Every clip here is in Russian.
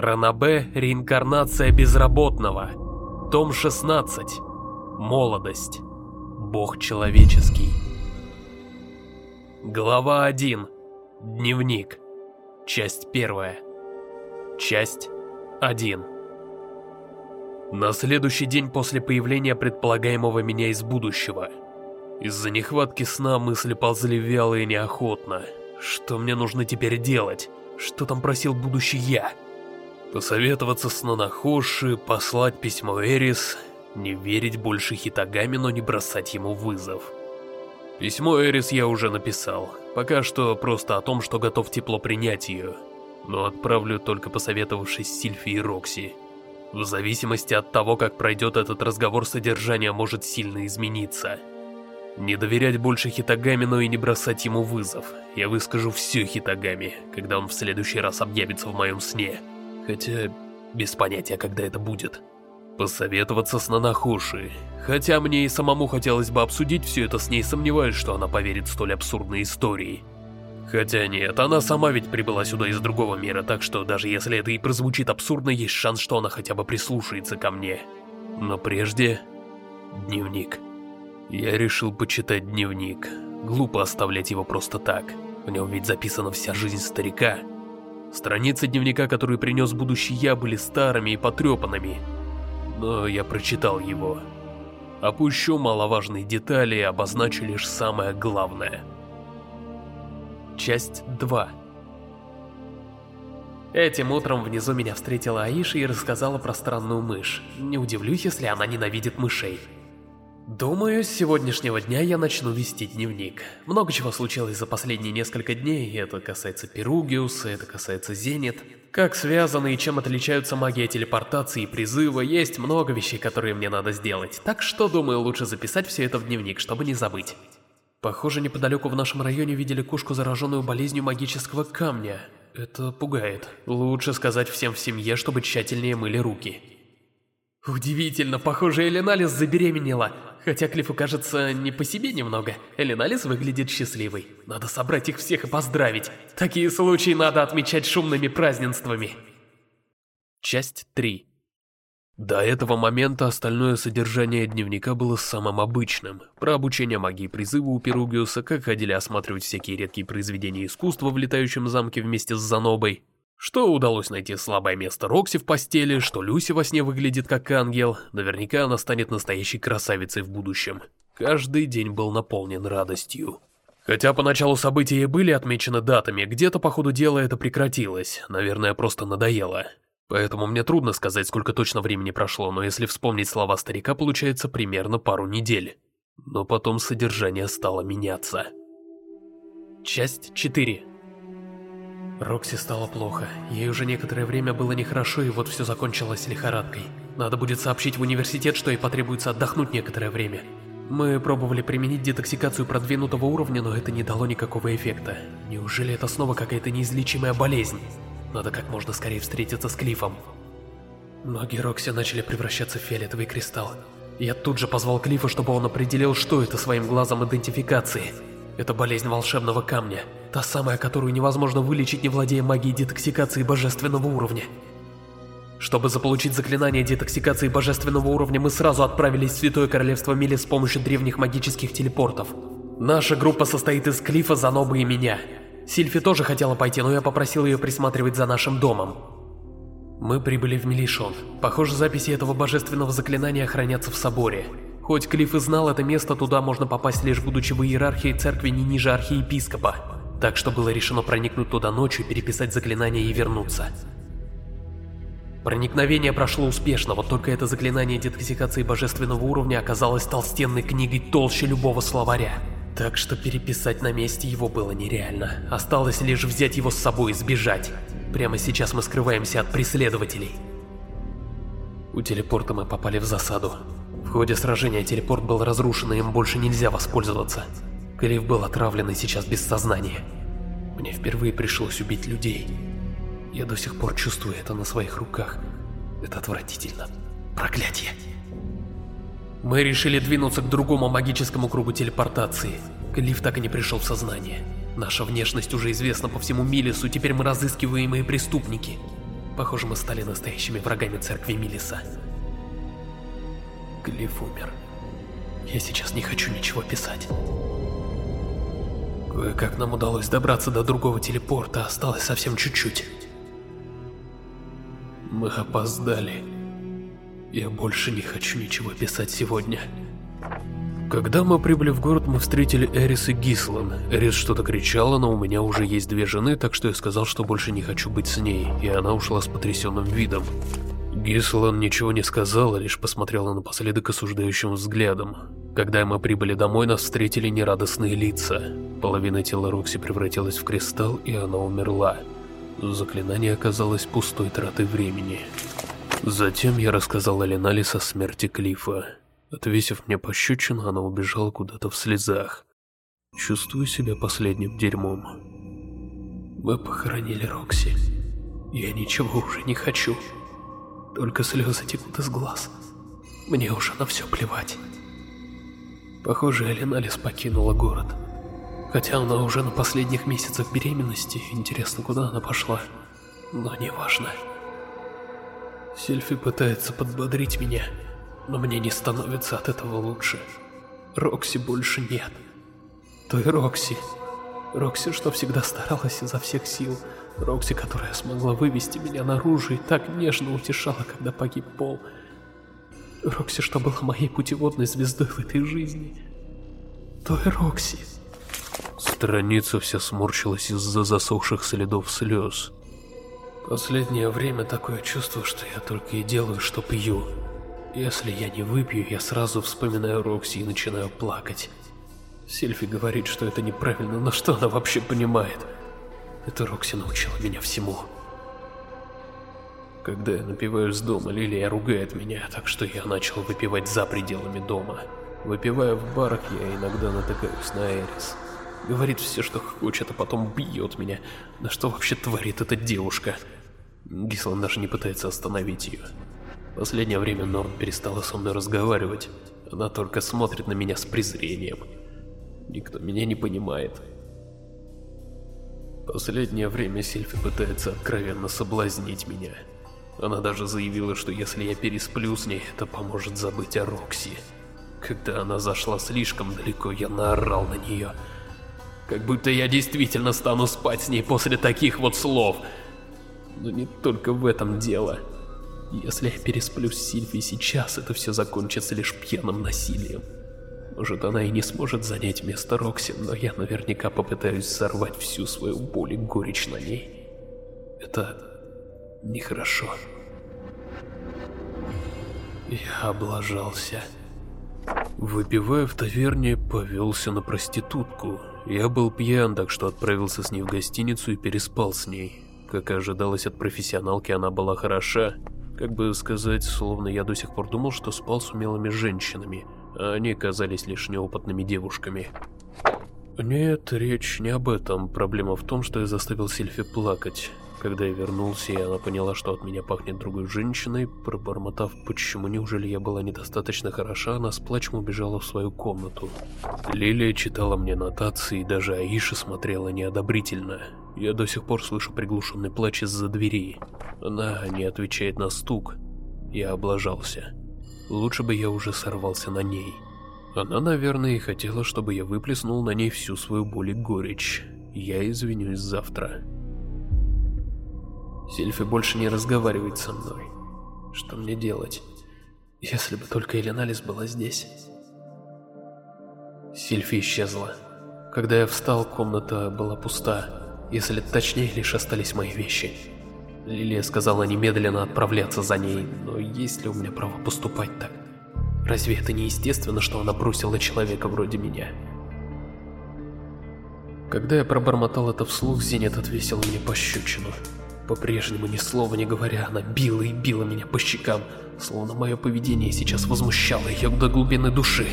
Ранабе «Реинкарнация безработного». Том 16. Молодость. Бог человеческий. Глава 1. Дневник. Часть 1. Часть 1. На следующий день после появления предполагаемого меня из будущего. Из-за нехватки сна мысли ползли вяло и неохотно. Что мне нужно теперь делать? Что там просил будущий я? Посоветоваться с Нанахоши, послать письмо Эрис, не верить больше Хитагами, но не бросать ему вызов. Письмо Эрис я уже написал. Пока что просто о том, что готов тепло принять ее. Но отправлю только посоветовавшись с Сильфи и Рокси. В зависимости от того, как пройдет этот разговор, содержание может сильно измениться. Не доверять больше Хитагами, но и не бросать ему вызов. Я выскажу все Хитагами, когда он в следующий раз объявится в моем сне. Хотя, без понятия, когда это будет. Посоветоваться с Нанахуши. Хотя мне и самому хотелось бы обсудить все это с ней, сомневаюсь, что она поверит столь абсурдной истории. Хотя нет, она сама ведь прибыла сюда из другого мира, так что даже если это и прозвучит абсурдно, есть шанс, что она хотя бы прислушается ко мне. Но прежде... Дневник. Я решил почитать дневник. Глупо оставлять его просто так. В нем ведь записана вся жизнь старика. Страницы дневника, которые принес будущий я, были старыми и потрепанными но я прочитал его. Опущу маловажные детали и обозначу лишь самое главное. Часть 2 Этим утром внизу меня встретила Аиша и рассказала про странную мышь. Не удивлюсь, если она ненавидит мышей. Думаю, с сегодняшнего дня я начну вести дневник. Много чего случилось за последние несколько дней, это касается Перугиуса, это касается Зенит. Как связаны и чем отличаются магия телепортации и призыва, есть много вещей, которые мне надо сделать. Так что, думаю, лучше записать все это в дневник, чтобы не забыть. Похоже, неподалеку в нашем районе видели кошку, зараженную болезнью магического камня. Это пугает. Лучше сказать всем в семье, чтобы тщательнее мыли руки. Удивительно, похоже, Эленалис забеременела. Хотя Клиффу кажется не по себе немного. Эленалис выглядит счастливой. Надо собрать их всех и поздравить. Такие случаи надо отмечать шумными празднествами. Часть 3 До этого момента остальное содержание дневника было самым обычным. Про обучение магии призыва у Перугиуса, как ходили осматривать всякие редкие произведения искусства в летающем замке вместе с Занобой, что удалось найти слабое место Рокси в постели, что Люси во сне выглядит как ангел, наверняка она станет настоящей красавицей в будущем. Каждый день был наполнен радостью. Хотя поначалу события были отмечены датами, где-то по ходу дела это прекратилось, наверное, просто надоело. Поэтому мне трудно сказать, сколько точно времени прошло, но если вспомнить слова старика, получается примерно пару недель. Но потом содержание стало меняться. Часть 4 Рокси стало плохо. Ей уже некоторое время было нехорошо, и вот все закончилось лихорадкой. Надо будет сообщить в университет, что ей потребуется отдохнуть некоторое время. Мы пробовали применить детоксикацию продвинутого уровня, но это не дало никакого эффекта. Неужели это снова какая-то неизлечимая болезнь? Надо как можно скорее встретиться с Клифом. Ноги Рокси начали превращаться в фиолетовый кристалл. Я тут же позвал Клифа, чтобы он определил, что это своим глазом идентификации. Это болезнь волшебного камня. Та самая, которую невозможно вылечить, не владея магией детоксикации божественного уровня. Чтобы заполучить заклинание детоксикации божественного уровня, мы сразу отправились в Святое Королевство Мили с помощью древних магических телепортов. Наша группа состоит из Клифа, Занобы и меня. Сильфи тоже хотела пойти, но я попросил ее присматривать за нашим домом. Мы прибыли в Милишон. Похоже, записи этого божественного заклинания хранятся в соборе. Хоть Клифф и знал это место, туда можно попасть лишь будучи в иерархии церкви не ниже архиепископа. Так что было решено проникнуть туда ночью, переписать заклинание и вернуться. Проникновение прошло успешно, вот только это заклинание детоксикации божественного уровня оказалось толстенной книгой толще любого словаря. Так что переписать на месте его было нереально. Осталось лишь взять его с собой и сбежать. Прямо сейчас мы скрываемся от преследователей. У телепорта мы попали в засаду. В ходе сражения телепорт был разрушен, и им больше нельзя воспользоваться. Клифф был отравлен и сейчас без сознания. Мне впервые пришлось убить людей. Я до сих пор чувствую это на своих руках. Это отвратительно. Проклятие. Мы решили двинуться к другому магическому кругу телепортации. Клифф так и не пришел в сознание. Наша внешность уже известна по всему Милису, теперь мы разыскиваемые преступники. Похоже, мы стали настоящими врагами церкви Милиса. Глиф умер. Я сейчас не хочу ничего писать. Кое-как нам удалось добраться до другого телепорта, осталось совсем чуть-чуть. Мы опоздали. Я больше не хочу ничего писать сегодня. Когда мы прибыли в город, мы встретили Эрис и Гислан. Эрис что-то кричала, но у меня уже есть две жены, так что я сказал, что больше не хочу быть с ней, и она ушла с потрясенным видом. Гислан ничего не сказала, лишь посмотрела напоследок осуждающим взглядом. Когда мы прибыли домой, нас встретили нерадостные лица. Половина тела Рокси превратилась в кристалл, и она умерла. Заклинание оказалось пустой тратой времени. Затем я рассказал Алиналис о смерти Клифа. Отвесив мне пощечину, она убежала куда-то в слезах. Чувствую себя последним дерьмом. Мы похоронили Рокси. Я ничего уже не хочу. Только слезы текут из глаз. Мне уже на все плевать. Похоже, Элиналис покинула город. Хотя она уже на последних месяцах беременности, интересно, куда она пошла. Но неважно. Сильфи пытается подбодрить меня но мне не становится от этого лучше. Рокси больше нет. Той Рокси. Рокси, что всегда старалась изо всех сил. Рокси, которая смогла вывести меня наружу и так нежно утешала, когда погиб Пол. Рокси, что была моей путеводной звездой в этой жизни. Той Рокси. Страница вся сморщилась из-за засохших следов слез. Последнее время такое чувство, что я только и делаю, что пью. Если я не выпью, я сразу вспоминаю Рокси и начинаю плакать. Сильфи говорит, что это неправильно, но что она вообще понимает? Это Рокси научила меня всему. Когда я напиваюсь дома, Лилия ругает меня, так что я начал выпивать за пределами дома. Выпивая в барах, я иногда натыкаюсь на Эрис. Говорит все, что хочет, а потом бьет меня. Да что вообще творит эта девушка? Гислан даже не пытается остановить ее. Последнее время Норн перестала со мной разговаривать. Она только смотрит на меня с презрением. Никто меня не понимает. Последнее время Сильфи пытается откровенно соблазнить меня. Она даже заявила, что если я пересплю с ней, это поможет забыть о Рокси. Когда она зашла слишком далеко, я наорал на нее. Как будто я действительно стану спать с ней после таких вот слов. Но не только в этом дело. Если я пересплю с Сильфи сейчас, это все закончится лишь пьяным насилием. Может, она и не сможет занять место Рокси, но я наверняка попытаюсь сорвать всю свою боль и горечь на ней. Это нехорошо. Я облажался. Выпивая в таверне, повелся на проститутку. Я был пьян, так что отправился с ней в гостиницу и переспал с ней. Как и ожидалось от профессионалки, она была хороша, как бы сказать, словно я до сих пор думал, что спал с умелыми женщинами, они казались лишь неопытными девушками. Нет, речь не об этом. Проблема в том, что я заставил Сильфи плакать. Когда я вернулся, и она поняла, что от меня пахнет другой женщиной, пробормотав, почему неужели я была недостаточно хороша, она с плачем убежала в свою комнату. Лилия читала мне нотации, и даже Аиша смотрела неодобрительно. Я до сих пор слышу приглушенный плач из-за двери. Она не отвечает на стук. Я облажался. Лучше бы я уже сорвался на ней. Она, наверное, и хотела, чтобы я выплеснул на ней всю свою боль и горечь. Я извинюсь завтра. Сильфи больше не разговаривает со мной. Что мне делать? Если бы только Эленалис была здесь. Сильфи исчезла. Когда я встал, комната была пуста. Если точнее, лишь остались мои вещи. Лилия сказала немедленно отправляться за ней, но есть ли у меня право поступать так? Разве это не естественно, что она бросила человека вроде меня? Когда я пробормотал это вслух, Зенит отвесил мне пощечину. По-прежнему ни слова не говоря, она била и била меня по щекам, словно мое поведение сейчас возмущало ее до глубины души.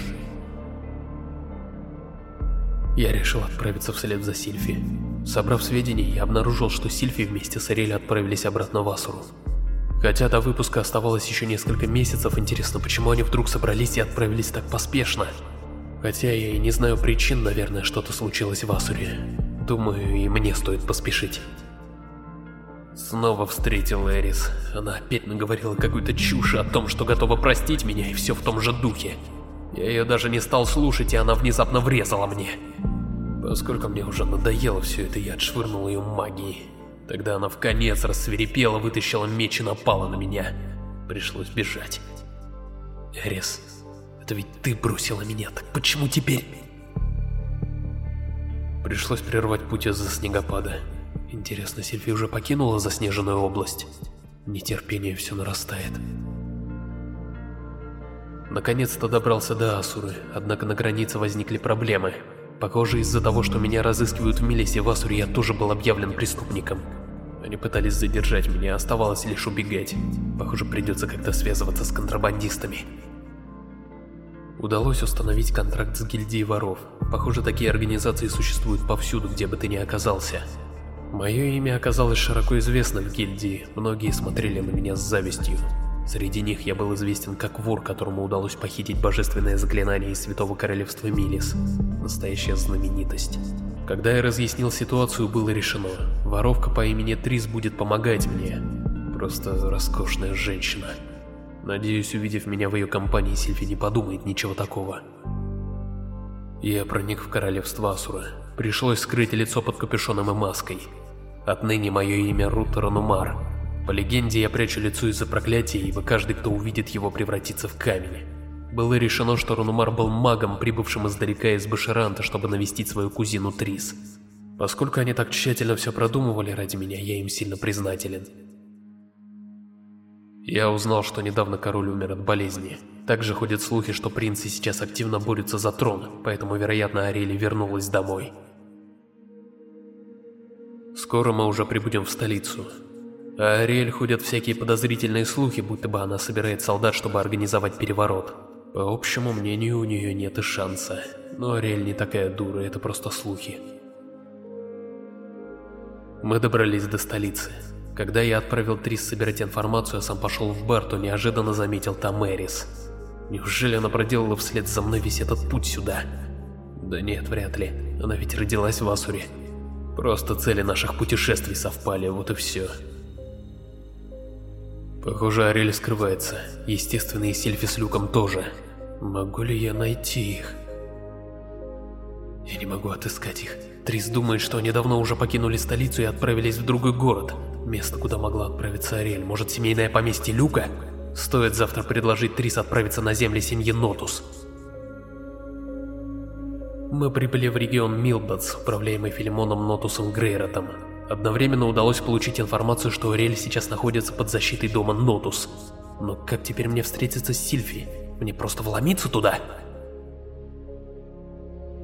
Я решил отправиться вслед за Сильфи. Собрав сведения, я обнаружил, что Сильфи вместе с Ариэль отправились обратно в Асуру. Хотя до выпуска оставалось еще несколько месяцев, интересно, почему они вдруг собрались и отправились так поспешно? Хотя я и не знаю причин, наверное, что-то случилось в Асуре. Думаю, и мне стоит поспешить. Снова встретил Эрис. Она опять наговорила какую-то чушь о том, что готова простить меня, и все в том же духе. Я ее даже не стал слушать, и она внезапно врезала мне. Поскольку мне уже надоело все это, я отшвырнул ее магией. Тогда она в конец рассверепела, вытащила меч и напала на меня. Пришлось бежать. Эрис, это ведь ты бросила меня, так почему теперь? Пришлось прервать путь из-за снегопада. Интересно, Сильфи уже покинула заснеженную область? Нетерпение все нарастает. Наконец-то добрался до Асуры, однако на границе возникли проблемы. Похоже, из-за того, что меня разыскивают в Мелисе в Асуре, я тоже был объявлен преступником. Они пытались задержать меня, оставалось лишь убегать. Похоже, придется как-то связываться с контрабандистами. Удалось установить контракт с гильдией воров. Похоже, такие организации существуют повсюду, где бы ты ни оказался. Мое имя оказалось широко известно в гильдии, многие смотрели на меня с завистью. Среди них я был известен как вор, которому удалось похитить божественное заклинание из Святого Королевства Милис. Настоящая знаменитость. Когда я разъяснил ситуацию, было решено, воровка по имени Трис будет помогать мне. Просто роскошная женщина. Надеюсь, увидев меня в ее компании, Сильфи не подумает ничего такого. Я проник в королевство Асура. Пришлось скрыть лицо под капюшоном и маской. Отныне мое имя Рут Ранумар. По легенде, я прячу лицо из-за проклятия, ибо каждый, кто увидит его, превратится в камень. Было решено, что Ранумар был магом, прибывшим издалека из Башаранта, чтобы навестить свою кузину Трис. Поскольку они так тщательно все продумывали ради меня, я им сильно признателен. Я узнал, что недавно король умер от болезни. Также ходят слухи, что принцы сейчас активно борются за трон, поэтому, вероятно, Арели вернулась домой. Скоро мы уже прибудем в столицу. А Ариэль ходят всякие подозрительные слухи, будто бы она собирает солдат, чтобы организовать переворот. По общему мнению, у нее нет и шанса. Но Ариэль не такая дура, это просто слухи. Мы добрались до столицы. Когда я отправил Трис собирать информацию, а сам пошел в бар, то неожиданно заметил там Эрис. Неужели она проделала вслед за мной весь этот путь сюда? Да нет, вряд ли. Она ведь родилась в Асуре. Просто цели наших путешествий совпали, вот и все. Похоже, Арель скрывается. Естественно, и Сельфи с Люком тоже. Могу ли я найти их? Я не могу отыскать их. Трис думает, что они давно уже покинули столицу и отправились в другой город. Место, куда могла отправиться Ариэль. Может, семейное поместье Люка? Стоит завтра предложить Трис отправиться на земли семьи Нотус. Мы прибыли в регион Милбадс, управляемый Филимоном Нотусом Грейротом. Одновременно удалось получить информацию, что Ариэль сейчас находится под защитой дома Нотус. Но как теперь мне встретиться с Сильфи? Мне просто вломиться туда?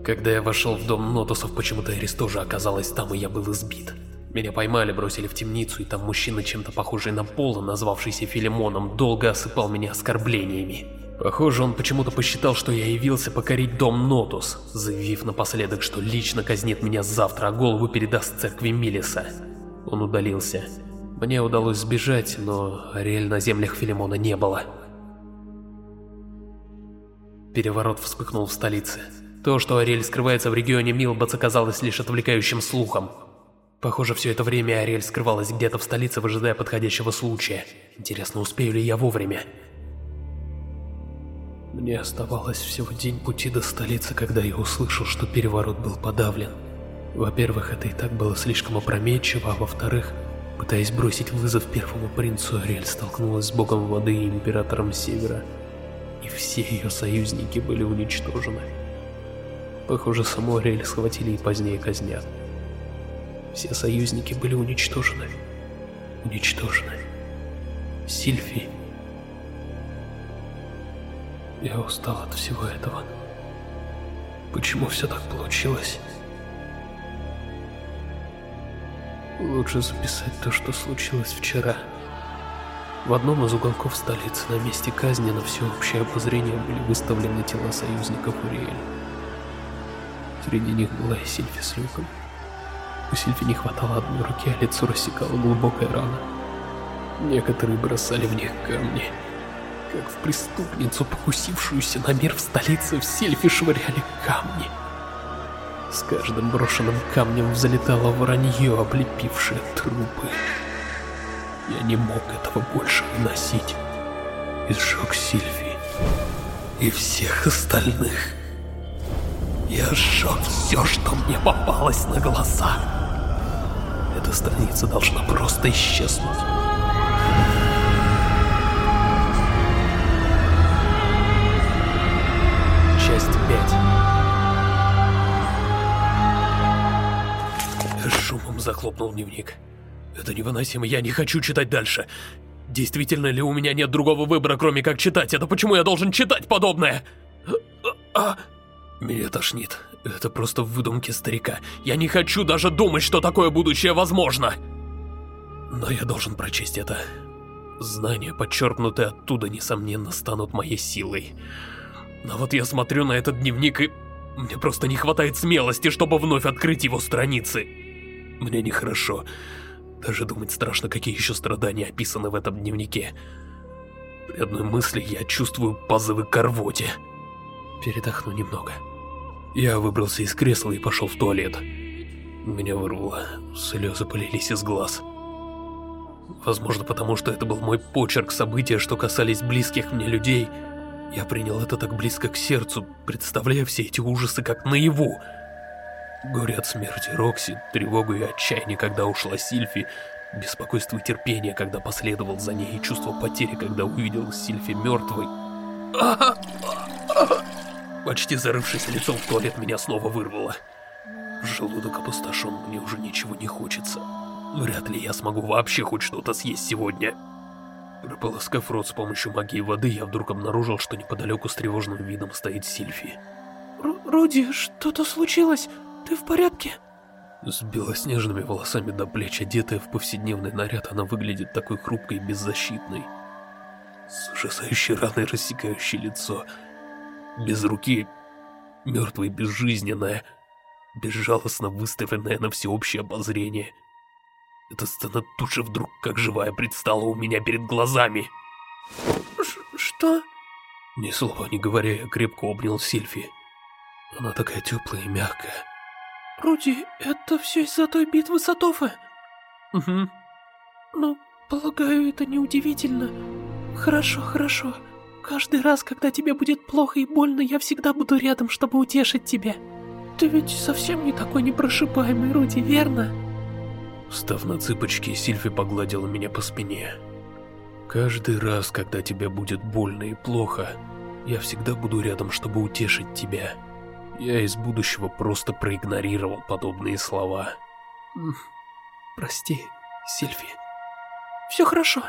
Когда я вошел в дом Нотусов, почему-то Эрис тоже оказалась там, и я был избит. Меня поймали, бросили в темницу, и там мужчина, чем-то похожий на Пола, назвавшийся Филимоном, долго осыпал меня оскорблениями. Похоже, он почему-то посчитал, что я явился покорить дом Нотус, заявив напоследок, что лично казнит меня завтра, а голову передаст церкви Милиса. Он удалился. Мне удалось сбежать, но Ариэль на землях Филимона не было. Переворот вспыхнул в столице. То, что Ариэль скрывается в регионе Милбац, оказалось лишь отвлекающим слухом. Похоже, все это время Ариэль скрывалась где-то в столице, выжидая подходящего случая. Интересно, успею ли я вовремя? Мне оставалось всего день пути до столицы, когда я услышал, что переворот был подавлен. Во-первых, это и так было слишком опрометчиво, а во-вторых, пытаясь бросить вызов первому принцу, Ариэль столкнулась с богом воды и императором Севера, и все ее союзники были уничтожены. Похоже, саму Ариэль схватили и позднее казнят. Все союзники были уничтожены. Уничтожены. Сильфи. Я устал от всего этого. Почему все так получилось? Лучше записать то, что случилось вчера. В одном из уголков столицы на месте казни на всеобщее обозрение были выставлены тела союзников Уриэля. Среди них была и Сильфи с Люком. У Сильфи не хватало одной руки, а лицо рассекала глубокая рана. Некоторые бросали в них камни. Как в преступницу, покусившуюся на мир в столице, в Сильфи швыряли камни. С каждым брошенным камнем взлетало воронье, облепившее трупы. Я не мог этого больше выносить. И сжег Сильви. И всех остальных. Я сжег все, что мне попалось на глаза. Эта страница должна просто исчезнуть. Часть 5 Я с шумом захлопнул дневник. Это невыносимо, я не хочу читать дальше. Действительно ли у меня нет другого выбора, кроме как читать? Это почему я должен читать подобное? А, меня тошнит. Это просто выдумки старика. Я не хочу даже думать, что такое будущее возможно. Но я должен прочесть это. Знания, подчеркнутые оттуда, несомненно, станут моей силой. Но вот я смотрю на этот дневник и... Мне просто не хватает смелости, чтобы вновь открыть его страницы. Мне нехорошо. Даже думать страшно, какие еще страдания описаны в этом дневнике. При одной мысли я чувствую позывы к рвоте. Передохну немного. Я выбрался из кресла и пошел в туалет. Меня вырвало, слезы полились из глаз. Возможно, потому что это был мой почерк события, что касались близких мне людей. Я принял это так близко к сердцу, представляя все эти ужасы как наяву. Горе от смерти Рокси, тревогу и отчаяние, когда ушла Сильфи, беспокойство и терпение, когда последовал за ней, и чувство потери, когда увидел Сильфи мертвой. Почти зарывшись лицом в туалет, меня снова вырвало. Желудок опустошен, мне уже ничего не хочется. Вряд ли я смогу вообще хоть что-то съесть сегодня. Прополоскав рот с помощью магии воды, я вдруг обнаружил, что неподалеку с тревожным видом стоит Сильфи. Р Руди, что-то случилось? Ты в порядке? С белоснежными волосами до плеч, одетая в повседневный наряд, она выглядит такой хрупкой и беззащитной. С ужасающей раной, рассекающей лицо. Без руки, мертвая и безжизненная, безжалостно выставленная на всеобщее обозрение. Эта сцена тут же вдруг, как живая, предстала у меня перед глазами. Ш что? Ни слова не говоря, я крепко обнял Сильфи. Она такая теплая и мягкая. Руди, это все из-за той битвы Сатофы? Угу. Ну, полагаю, это неудивительно. Хорошо, хорошо. Каждый раз, когда тебе будет плохо и больно, я всегда буду рядом, чтобы утешить тебя. Ты ведь совсем не такой непрошибаемый, Руди, верно? Встав на цыпочки, Сильфи погладила меня по спине. Каждый раз, когда тебе будет больно и плохо, я всегда буду рядом, чтобы утешить тебя. Я из будущего просто проигнорировал подобные слова. Прости, Сильфи. Все хорошо.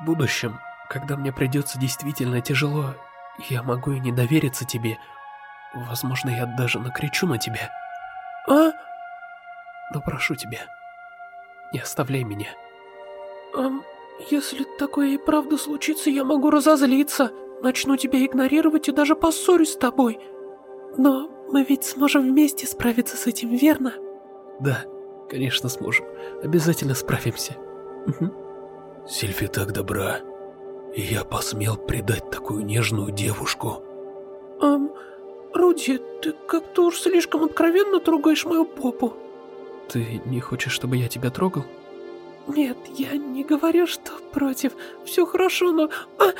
В будущем, когда мне придется действительно тяжело, я могу и не довериться тебе. Возможно, я даже накричу на тебя. А? Но прошу тебя, не оставляй меня. Эм, если такое и правда случится, я могу разозлиться, начну тебя игнорировать и даже поссорюсь с тобой. Но мы ведь сможем вместе справиться с этим, верно? Да, конечно сможем. Обязательно справимся. Угу. Сильфи так добра. И я посмел предать такую нежную девушку. Эм, Руди, ты как-то уж слишком откровенно трогаешь мою попу. Ты не хочешь, чтобы я тебя трогал? Нет, я не говорю, что против. Все хорошо, но... А!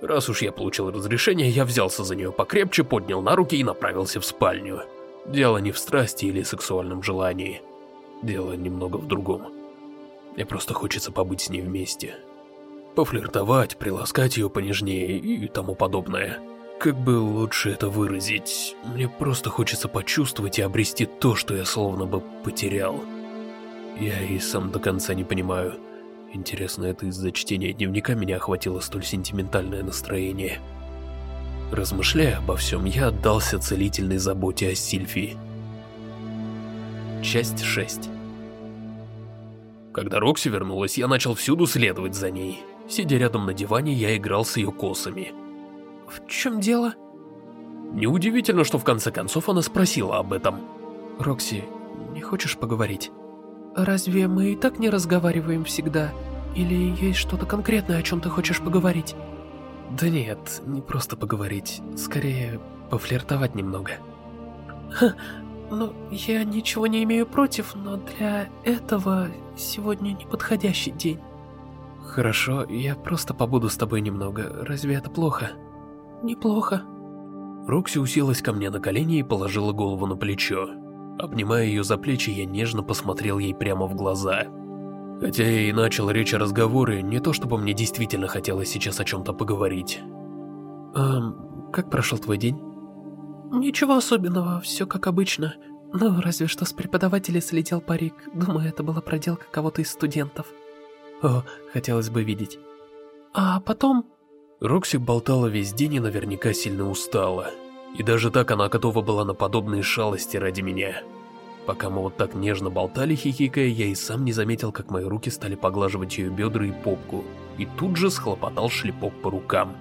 Раз уж я получил разрешение, я взялся за нее покрепче, поднял на руки и направился в спальню. Дело не в страсти или сексуальном желании. Дело немного в другом. Мне просто хочется побыть с ней вместе. Пофлиртовать, приласкать ее понежнее и тому подобное. Как бы лучше это выразить? Мне просто хочется почувствовать и обрести то, что я словно бы потерял. Я и сам до конца не понимаю. Интересно, это из-за чтения дневника меня охватило столь сентиментальное настроение. Размышляя обо всем, я отдался целительной заботе о Сильфии. Часть 6 Когда Рокси вернулась, я начал всюду следовать за ней. Сидя рядом на диване, я играл с ее косами. В чем дело? Неудивительно, что в конце концов она спросила об этом. Рокси, не хочешь поговорить? Разве мы и так не разговариваем всегда? Или есть что-то конкретное, о чем ты хочешь поговорить? Да нет, не просто поговорить, скорее пофлиртовать немного. Ха, Ну, я ничего не имею против, но для этого сегодня неподходящий день. Хорошо, я просто побуду с тобой немного. Разве это плохо? Неплохо. Рокси уселась ко мне на колени и положила голову на плечо. Обнимая ее за плечи, я нежно посмотрел ей прямо в глаза. Хотя я и начал речь о разговоре, не то чтобы мне действительно хотелось сейчас о чем-то поговорить. Эм, как прошел твой день? Ничего особенного, все как обычно. Ну, разве что с преподавателя слетел парик. Думаю, это была проделка кого-то из студентов. О, хотелось бы видеть. А потом... Рокси болтала весь день и наверняка сильно устала. И даже так она готова была на подобные шалости ради меня. Пока мы вот так нежно болтали, хихикая, я и сам не заметил, как мои руки стали поглаживать ее бедра и попку, и тут же схлопотал шлепок по рукам.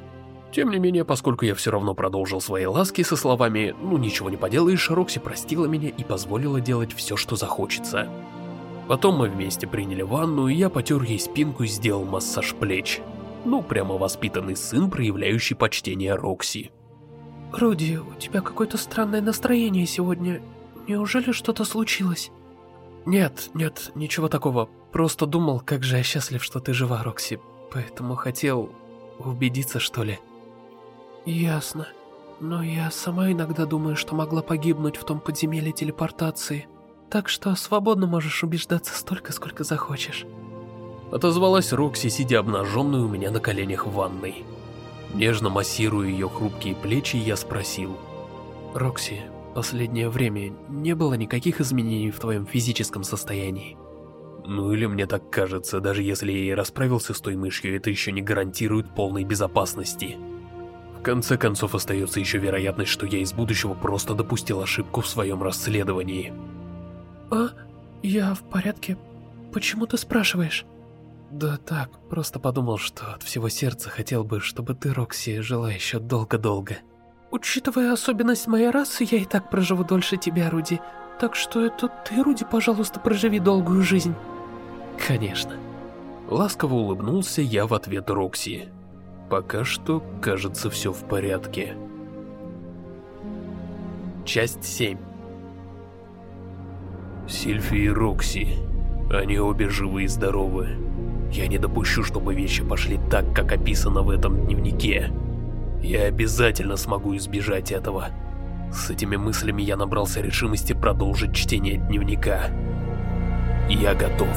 Тем не менее, поскольку я все равно продолжил свои ласки со словами «ну ничего не поделаешь», Рокси простила меня и позволила делать все, что захочется. Потом мы вместе приняли ванну, и я потер ей спинку и сделал массаж плеч. Ну, прямо воспитанный сын, проявляющий почтение Рокси. Руди, у тебя какое-то странное настроение сегодня. Неужели что-то случилось? Нет, нет, ничего такого. Просто думал, как же я счастлив, что ты жива, Рокси. Поэтому хотел убедиться, что ли. Ясно. Но я сама иногда думаю, что могла погибнуть в том подземелье телепортации. Так что свободно можешь убеждаться столько, сколько захочешь. Отозвалась Рокси, сидя обнаженной у меня на коленях в ванной. Нежно массируя ее хрупкие плечи, я спросил. «Рокси, последнее время не было никаких изменений в твоем физическом состоянии?» Ну или мне так кажется, даже если я и расправился с той мышью, это еще не гарантирует полной безопасности. В конце концов, остается еще вероятность, что я из будущего просто допустил ошибку в своем расследовании. А? Я в порядке. Почему ты спрашиваешь? Да так, просто подумал, что от всего сердца хотел бы, чтобы ты, Рокси, жила еще долго-долго. Учитывая особенность моей расы, я и так проживу дольше тебя, Руди. Так что это ты, Руди, пожалуйста, проживи долгую жизнь. Конечно. Ласково улыбнулся я в ответ Рокси. Пока что, кажется, все в порядке. Часть 7 Сильфи и Рокси. Они обе живы и здоровы. Я не допущу, чтобы вещи пошли так, как описано в этом дневнике. Я обязательно смогу избежать этого. С этими мыслями я набрался решимости продолжить чтение дневника. Я готов.